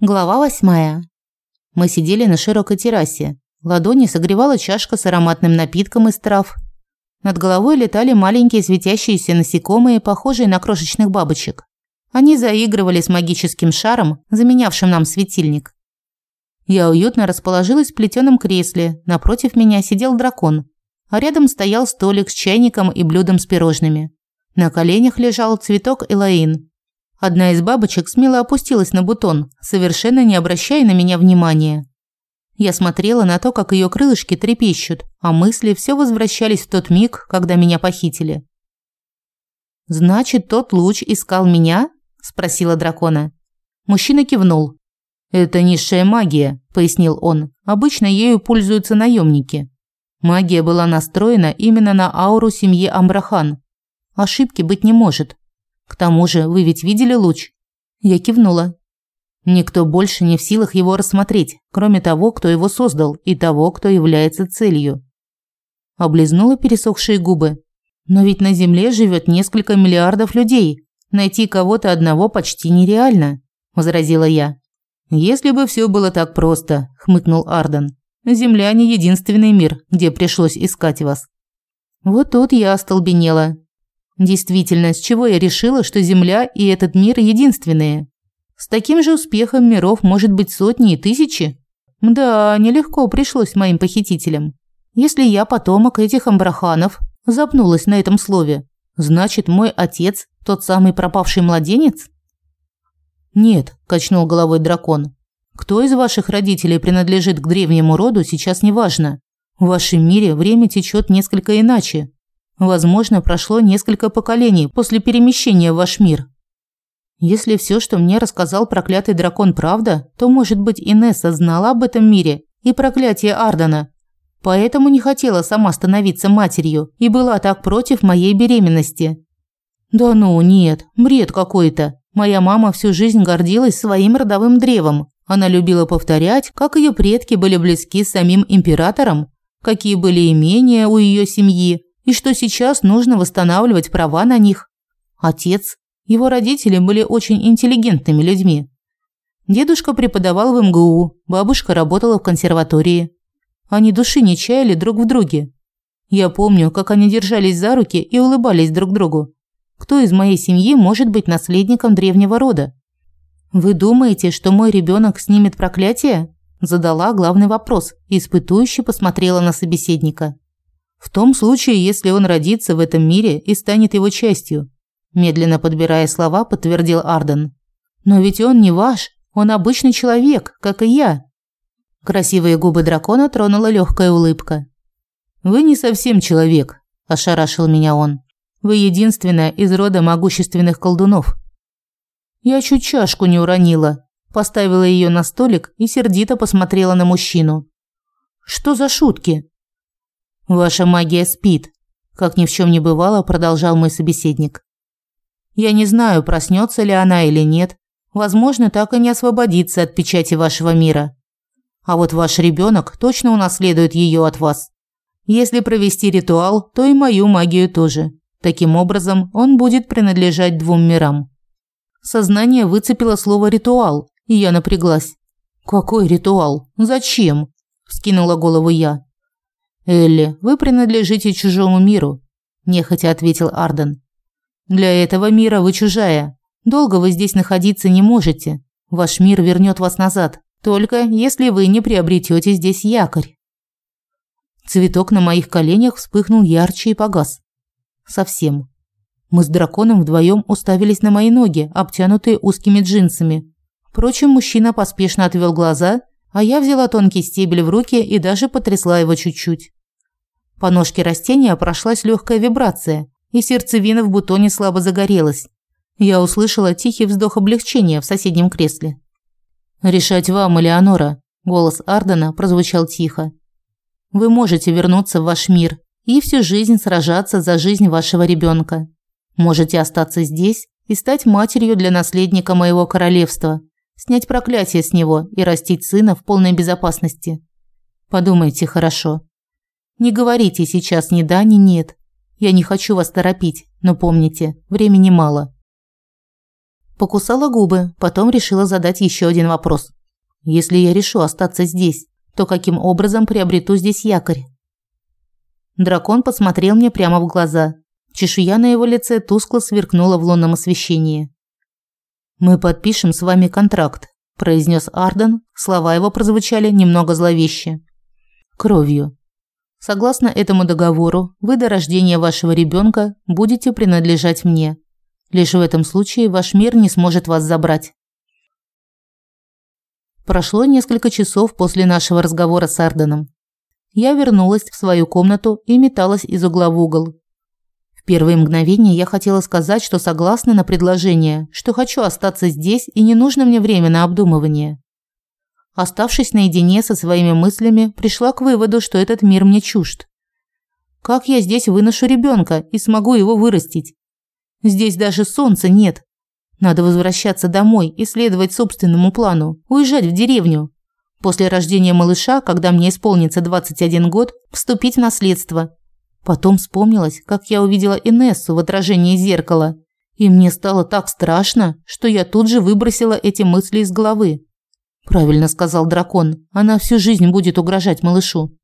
Глава восьмая. Мы сидели на широкой террасе. Ладони согревала чашка с ароматным напитком из трав. Над головой летали маленькие светящиеся насекомые, похожие на крошечных бабочек. Они заигрывали с магическим шаром, заменявшим нам светильник. Я уютно расположилась в плетеном кресле. Напротив меня сидел дракон, а рядом стоял столик с чайником и блюдом с пирожными. На коленях лежал цветок элаин, Одна из бабочек смело опустилась на бутон, совершенно не обращая на меня внимания. Я смотрела на то, как ее крылышки трепещут, а мысли все возвращались в тот миг, когда меня похитили. «Значит, тот луч искал меня?» – спросила дракона. Мужчина кивнул. «Это низшая магия», – пояснил он. «Обычно ею пользуются наемники. Магия была настроена именно на ауру семьи Амбрахан. Ошибки быть не может. К тому же, вы ведь видели луч? Я кивнула. Никто больше не в силах его рассмотреть, кроме того, кто его создал, и того, кто является целью. Облизнула пересохшие губы. Но ведь на Земле живет несколько миллиардов людей. Найти кого-то одного почти нереально, возразила я. Если бы все было так просто, хмыкнул Арден. Земля не единственный мир, где пришлось искать вас. Вот тут я остолбенела. Действительно, с чего я решила, что Земля и этот мир единственные? С таким же успехом миров может быть сотни и тысячи. Да, нелегко пришлось моим похитителям. Если я потомок этих амбраханов, запнулась на этом слове, значит, мой отец тот самый пропавший младенец? Нет, качнул головой дракон. Кто из ваших родителей принадлежит к древнему роду, сейчас не важно. В вашем мире время течет несколько иначе. Возможно, прошло несколько поколений после перемещения в ваш мир. Если все, что мне рассказал проклятый дракон, правда, то, может быть, Инесса знала об этом мире и проклятие Ардена. Поэтому не хотела сама становиться матерью и была так против моей беременности. Да ну, нет, бред какой-то. Моя мама всю жизнь гордилась своим родовым древом. Она любила повторять, как ее предки были близки с самим императором, какие были имения у ее семьи, и что сейчас нужно восстанавливать права на них. Отец, его родители были очень интеллигентными людьми. Дедушка преподавал в МГУ, бабушка работала в консерватории. Они души не чаяли друг в друге. Я помню, как они держались за руки и улыбались друг другу. Кто из моей семьи может быть наследником древнего рода? Вы думаете, что мой ребенок снимет проклятие? Задала главный вопрос и посмотрела на собеседника. В том случае, если он родится в этом мире и станет его частью, медленно подбирая слова, подтвердил Арден. Но ведь он не ваш, он обычный человек, как и я. Красивые губы дракона тронула легкая улыбка. Вы не совсем человек, ошарашил меня он. Вы единственная из рода могущественных колдунов. Я чуть чашку не уронила, поставила ее на столик и сердито посмотрела на мужчину. Что за шутки? Ваша магия спит, как ни в чем не бывало, продолжал мой собеседник. Я не знаю, проснется ли она или нет. Возможно, так и не освободится от печати вашего мира. А вот ваш ребенок точно унаследует ее от вас. Если провести ритуал, то и мою магию тоже. Таким образом, он будет принадлежать двум мирам. Сознание выцепило слово ритуал, и я напряглась. Какой ритуал? Зачем? вскинула голову я. «Элли, вы принадлежите чужому миру», – нехотя ответил Арден. «Для этого мира вы чужая. Долго вы здесь находиться не можете. Ваш мир вернет вас назад, только если вы не приобретете здесь якорь». Цветок на моих коленях вспыхнул ярче и погас. Совсем. Мы с драконом вдвоем уставились на мои ноги, обтянутые узкими джинсами. Впрочем, мужчина поспешно отвел глаза, а я взяла тонкий стебель в руки и даже потрясла его чуть-чуть. По ножке растения прошлась легкая вибрация, и сердцевина в бутоне слабо загорелась. Я услышала тихий вздох облегчения в соседнем кресле. «Решать вам, Элеонора», – голос Ардена прозвучал тихо. «Вы можете вернуться в ваш мир и всю жизнь сражаться за жизнь вашего ребенка. Можете остаться здесь и стать матерью для наследника моего королевства, снять проклятие с него и растить сына в полной безопасности. Подумайте хорошо. Не говорите сейчас ни да, ни нет. Я не хочу вас торопить, но помните, времени мало. Покусала губы, потом решила задать еще один вопрос. Если я решу остаться здесь, то каким образом приобрету здесь якорь? Дракон посмотрел мне прямо в глаза. Чешуя на его лице тускло сверкнула в лунном освещении. Мы подпишем с вами контракт, произнес Арден. Слова его прозвучали немного зловеще. Кровью. Согласно этому договору, вы до рождения вашего ребенка будете принадлежать мне. Лишь в этом случае ваш мир не сможет вас забрать. Прошло несколько часов после нашего разговора с Арденом. Я вернулась в свою комнату и металась из угла в угол. В первые мгновения я хотела сказать, что согласна на предложение, что хочу остаться здесь и не нужно мне время на обдумывание. Оставшись наедине со своими мыслями, пришла к выводу, что этот мир мне чужд. Как я здесь выношу ребенка и смогу его вырастить? Здесь даже солнца нет. Надо возвращаться домой и следовать собственному плану, уезжать в деревню. После рождения малыша, когда мне исполнится 21 год, вступить в наследство. Потом вспомнилось, как я увидела Инессу в отражении зеркала. И мне стало так страшно, что я тут же выбросила эти мысли из головы. Правильно сказал дракон. Она всю жизнь будет угрожать малышу.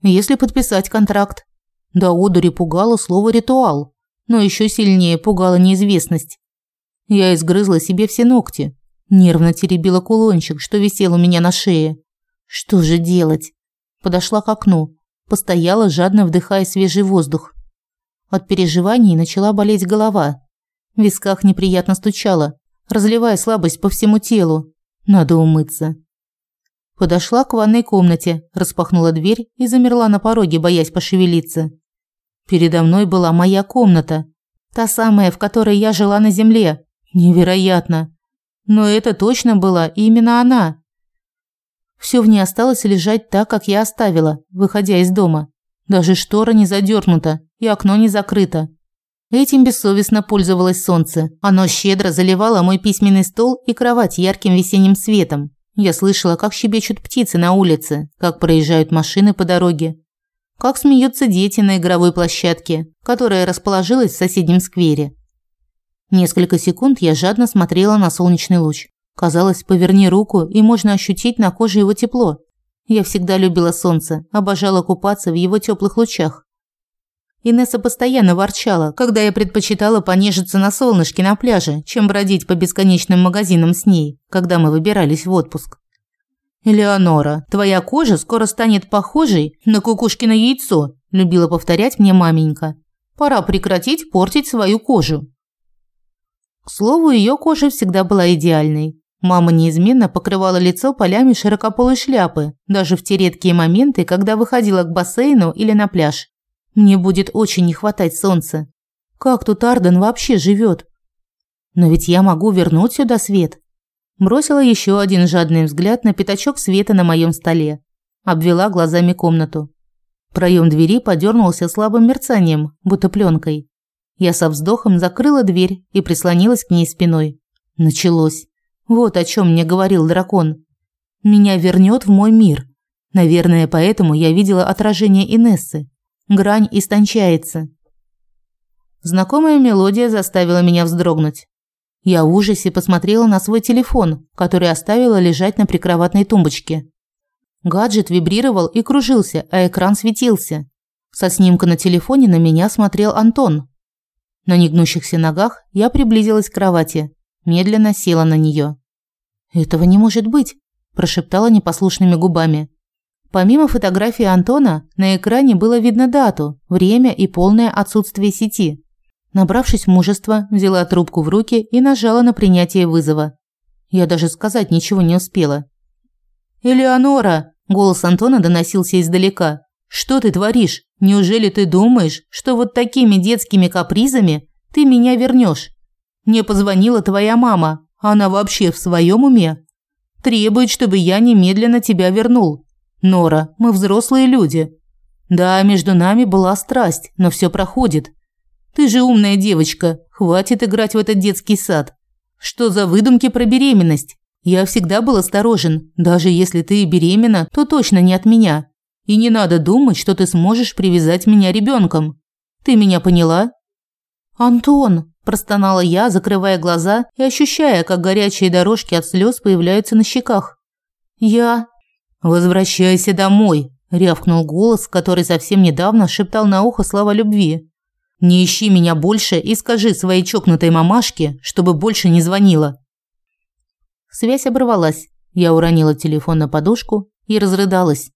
Если подписать контракт. Да одури пугало слово ритуал, но еще сильнее пугала неизвестность. Я изгрызла себе все ногти, нервно теребила кулончик, что висел у меня на шее. Что же делать? Подошла к окну, постояла, жадно вдыхая свежий воздух. От переживаний начала болеть голова. В висках неприятно стучало, разливая слабость по всему телу. Надо умыться. Подошла к ванной комнате, распахнула дверь и замерла на пороге, боясь пошевелиться. Передо мной была моя комната, та самая, в которой я жила на земле. Невероятно. Но это точно была именно она. Все в ней осталось лежать так, как я оставила, выходя из дома. Даже штора не задернута и окно не закрыто. Этим бессовестно пользовалось солнце. Оно щедро заливало мой письменный стол и кровать ярким весенним светом. Я слышала, как щебечут птицы на улице, как проезжают машины по дороге, как смеются дети на игровой площадке, которая расположилась в соседнем сквере. Несколько секунд я жадно смотрела на солнечный луч. Казалось, поверни руку, и можно ощутить на коже его тепло. Я всегда любила солнце, обожала купаться в его теплых лучах. Инесса постоянно ворчала, когда я предпочитала понежиться на солнышке на пляже, чем бродить по бесконечным магазинам с ней, когда мы выбирались в отпуск. «Элеонора, твоя кожа скоро станет похожей на кукушкино яйцо», – любила повторять мне маменька. «Пора прекратить портить свою кожу». К слову, ее кожа всегда была идеальной. Мама неизменно покрывала лицо полями широкополой шляпы, даже в те редкие моменты, когда выходила к бассейну или на пляж. Мне будет очень не хватать солнца. Как тут Арден вообще живет? Но ведь я могу вернуть сюда свет. Бросила еще один жадный взгляд на пятачок света на моем столе. Обвела глазами комнату. Проем двери подернулся слабым мерцанием, будто пленкой. Я со вздохом закрыла дверь и прислонилась к ней спиной. Началось. Вот о чем мне говорил дракон. Меня вернет в мой мир. Наверное, поэтому я видела отражение Инессы. Грань истончается. Знакомая мелодия заставила меня вздрогнуть. Я в ужасе посмотрела на свой телефон, который оставила лежать на прикроватной тумбочке. Гаджет вибрировал и кружился, а экран светился. Со снимка на телефоне на меня смотрел Антон. На негнущихся ногах я приблизилась к кровати, медленно села на нее. «Этого не может быть», – прошептала непослушными губами. Помимо фотографии Антона, на экране было видно дату, время и полное отсутствие сети. Набравшись мужества, взяла трубку в руки и нажала на принятие вызова. Я даже сказать ничего не успела. «Элеонора!» – голос Антона доносился издалека. «Что ты творишь? Неужели ты думаешь, что вот такими детскими капризами ты меня вернешь? Мне позвонила твоя мама. Она вообще в своем уме? Требует, чтобы я немедленно тебя вернул. Нора, мы взрослые люди. Да, между нами была страсть, но все проходит. Ты же умная девочка, хватит играть в этот детский сад. Что за выдумки про беременность? Я всегда был осторожен. Даже если ты беременна, то точно не от меня. И не надо думать, что ты сможешь привязать меня ребенком. Ты меня поняла? Антон, простонала я, закрывая глаза и ощущая, как горячие дорожки от слез появляются на щеках. Я Возвращайся домой, рявкнул голос, который совсем недавно шептал на ухо слова любви. Не ищи меня больше и скажи своей чокнутой мамашке, чтобы больше не звонила. Связь оборвалась. Я уронила телефон на подушку и разрыдалась.